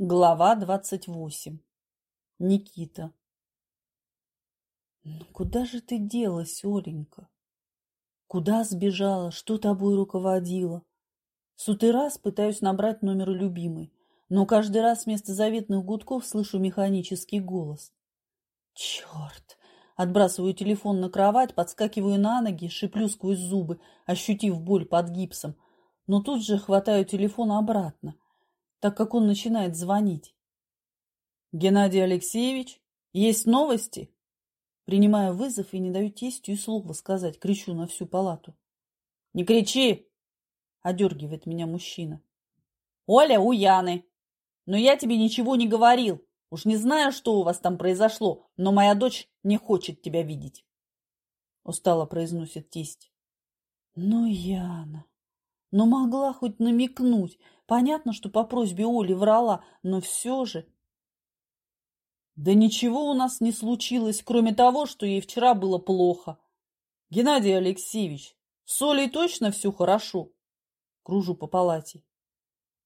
Глава двадцать восемь. Никита. Ну куда же ты делась, Оленька? Куда сбежала? Что тобой руководило? Сутый раз пытаюсь набрать номер любимой, но каждый раз вместо заветных гудков слышу механический голос. Черт! Отбрасываю телефон на кровать, подскакиваю на ноги, шиплю сквозь зубы, ощутив боль под гипсом, но тут же хватаю телефон обратно – так как он начинает звонить. «Геннадий Алексеевич, есть новости?» Принимаю вызов и не даю тестю и слова сказать, кричу на всю палату. «Не кричи!» – одергивает меня мужчина. «Оля у Яны! Но я тебе ничего не говорил. Уж не знаю, что у вас там произошло, но моя дочь не хочет тебя видеть!» Устало произносит тесть. «Ну, Яна, ну могла хоть намекнуть, Понятно, что по просьбе Оли врала, но все же... Да ничего у нас не случилось, кроме того, что ей вчера было плохо. Геннадий Алексеевич, с Олей точно все хорошо? Кружу по палате.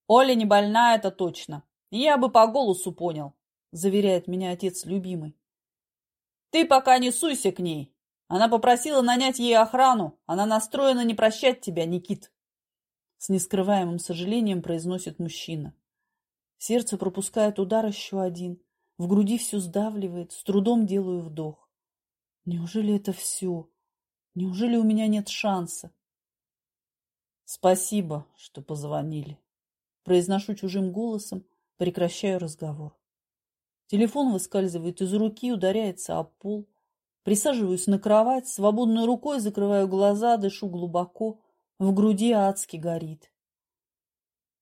Оля не больна, это точно. Я бы по голосу понял, заверяет меня отец любимый. Ты пока не суйся к ней. Она попросила нанять ей охрану. Она настроена не прощать тебя, Никит с нескрываемым сожалением произносит мужчина. Сердце пропускает удар еще один. В груди все сдавливает, с трудом делаю вдох. Неужели это все? Неужели у меня нет шанса? Спасибо, что позвонили. Произношу чужим голосом, прекращаю разговор. Телефон выскальзывает из руки, ударяется о пол. Присаживаюсь на кровать, свободной рукой закрываю глаза, дышу глубоко. В груди адски горит.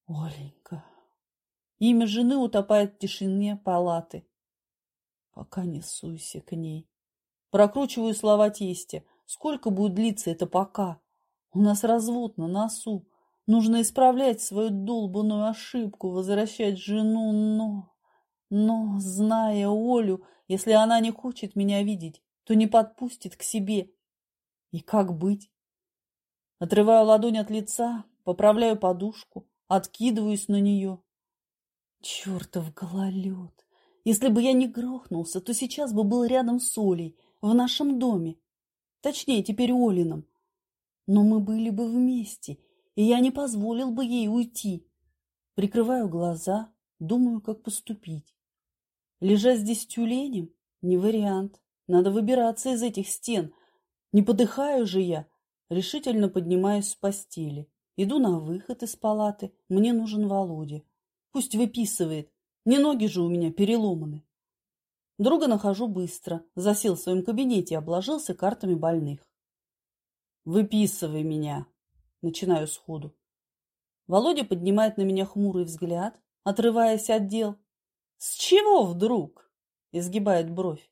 Оленька. Имя жены утопает в тишине палаты. Пока не суйся к ней. Прокручиваю слова тестя. Сколько будет длиться это пока? У нас развод на носу. Нужно исправлять свою долбанную ошибку, возвращать жену, но... Но, зная Олю, если она не хочет меня видеть, то не подпустит к себе. И как быть? Отрываю ладонь от лица, поправляю подушку, откидываюсь на нее. Чертов гололед! Если бы я не грохнулся, то сейчас бы был рядом с Олей, в нашем доме. Точнее, теперь Олином. Но мы были бы вместе, и я не позволил бы ей уйти. Прикрываю глаза, думаю, как поступить. Лежать здесь тюленем – не вариант. Надо выбираться из этих стен. Не подыхаю же я, Решительно поднимаюсь с постели. Иду на выход из палаты. Мне нужен Володя. Пусть выписывает. Не ноги же у меня переломаны. Друга нахожу быстро. Засел в своем кабинете и обложился картами больных. «Выписывай меня!» Начинаю сходу. Володя поднимает на меня хмурый взгляд, отрываясь от дел. «С чего вдруг?» – изгибает бровь.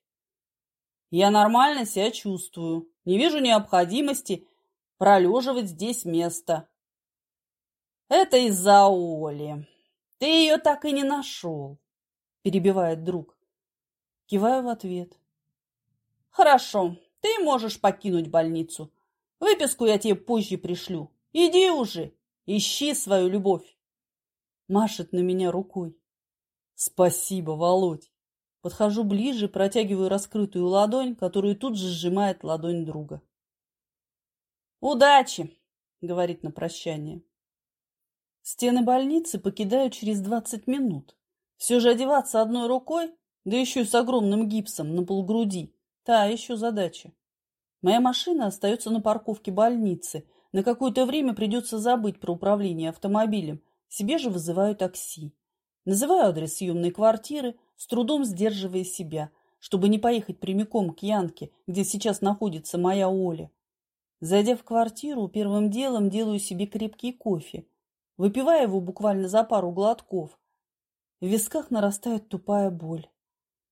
«Я нормально себя чувствую. Не вижу необходимости пролеживать здесь место. Это из-за Оли. Ты ее так и не нашел, перебивает друг. Киваю в ответ. Хорошо, ты можешь покинуть больницу. Выписку я тебе позже пришлю. Иди уже, ищи свою любовь. Машет на меня рукой. Спасибо, Володь. Подхожу ближе, протягиваю раскрытую ладонь, которую тут же сжимает ладонь друга. «Удачи!» — говорит на прощание. Стены больницы покидаю через двадцать минут. Все же одеваться одной рукой, да еще и с огромным гипсом на полгруди, та еще задача. Моя машина остается на парковке больницы. На какое-то время придется забыть про управление автомобилем. Себе же вызываю такси. Называю адрес съемной квартиры, с трудом сдерживая себя, чтобы не поехать прямиком к Янке, где сейчас находится моя Оля. Зайдя в квартиру, первым делом делаю себе крепкий кофе, выпивая его буквально за пару глотков. В висках нарастает тупая боль.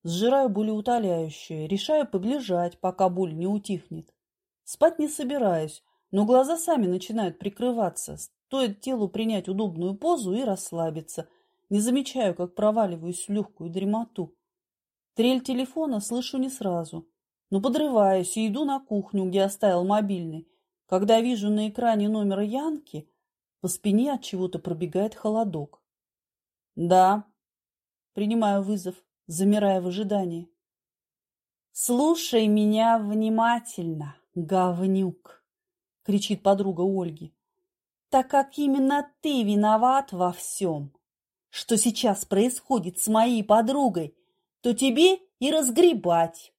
Сжираю болеутоляющее, решаю подлежать, пока боль не утихнет. Спать не собираюсь, но глаза сами начинают прикрываться. Стоит телу принять удобную позу и расслабиться. Не замечаю, как проваливаюсь в легкую дремоту. Трель телефона слышу не сразу но подрываюсь и иду на кухню, где оставил мобильный. Когда вижу на экране номер Янки, по спине от чего-то пробегает холодок. Да, Принимаю вызов, замирая в ожидании. «Слушай меня внимательно, говнюк!» — кричит подруга Ольги. «Так как именно ты виноват во всем, что сейчас происходит с моей подругой, то тебе и разгребать».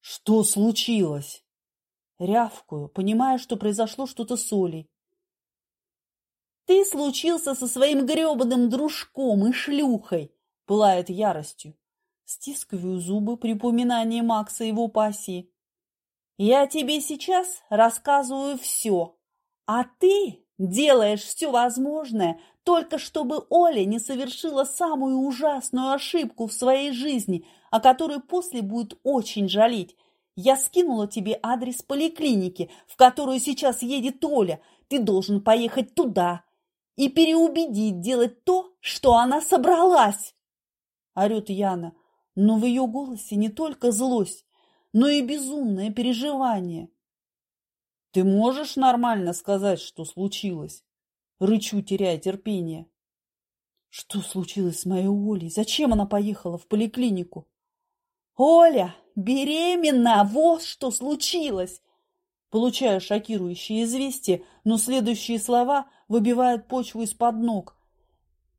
«Что случилось?» Рявкую, понимая, что произошло что-то с Олей. «Ты случился со своим гребаным дружком и шлюхой!» — пылает яростью. Стискиваю зубы при упоминании Макса и его пассии. «Я тебе сейчас рассказываю все, а ты делаешь все возможное, только чтобы Оля не совершила самую ужасную ошибку в своей жизни, о которой после будет очень жалеть. Я скинула тебе адрес поликлиники, в которую сейчас едет Оля. Ты должен поехать туда и переубедить делать то, что она собралась!» Орет Яна, но в ее голосе не только злость, но и безумное переживание. «Ты можешь нормально сказать, что случилось?» Рычу, теряя терпение. «Что случилось с моей Олей? Зачем она поехала в поликлинику?» «Оля, беременна! Вот что случилось!» Получаю шокирующее известие, но следующие слова выбивают почву из-под ног.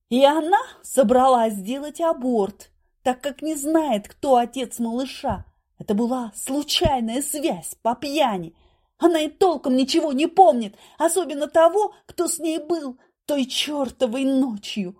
И она собралась сделать аборт так как не знает, кто отец малыша. Это была случайная связь по пьяни. Она и толком ничего не помнит, особенно того, кто с ней был той чертовой ночью.